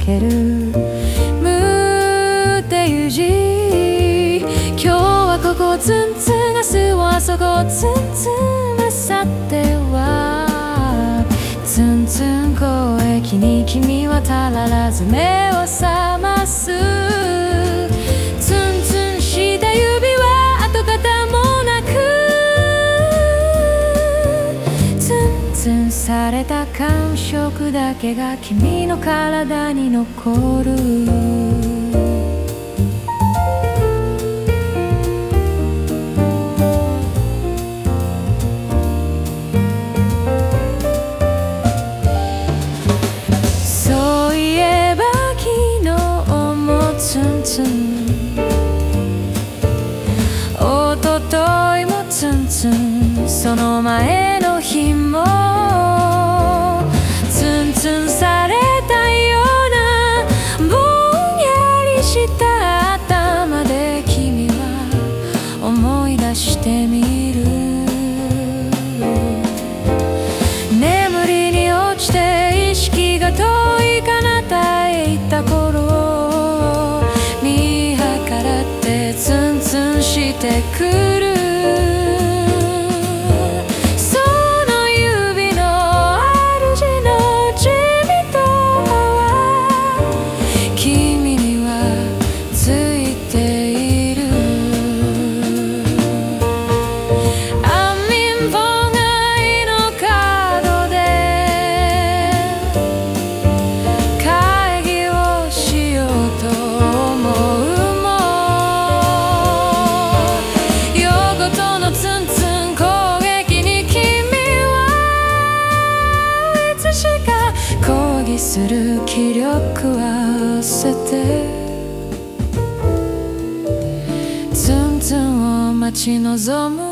ける無定時今日はここツンツン明日はあそこツンツンあさってはツンツン声気に君はたららず目を覚された感触だけが君の体に残る。そういえば昨日もツンツン。一昨日もツンツン。その前の日もしてみる。眠りに落ちて意識が遠い彼方へ行った頃見計らってツンツンしてくるのツンツン攻撃に君はいつしか抗議する気力は捨てて。ツンツンを待ち望む